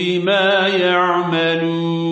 بما يعملون